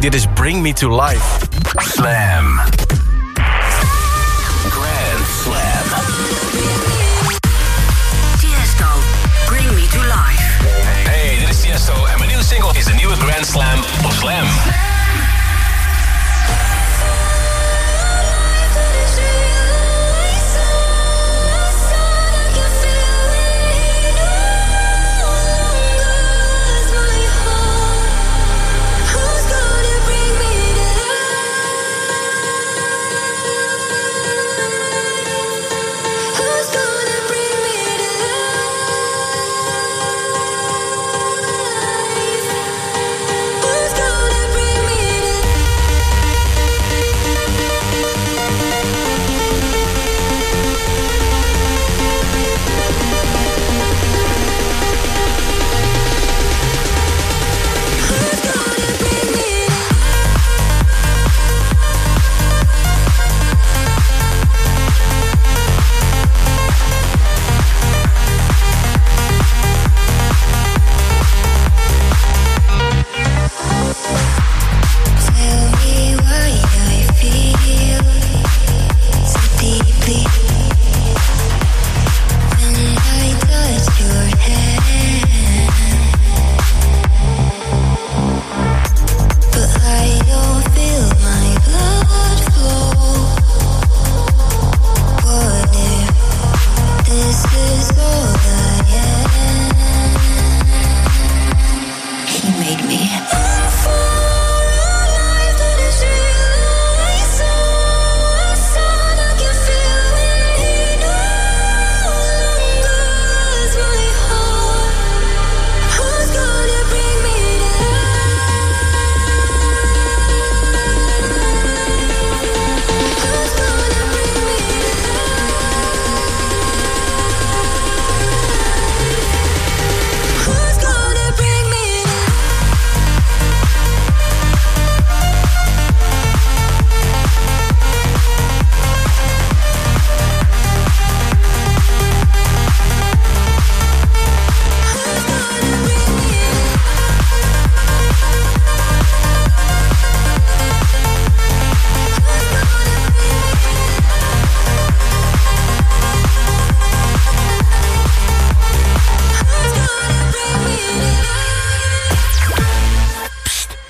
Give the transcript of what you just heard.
Dit is Bring Me To Life. Slam. He made me.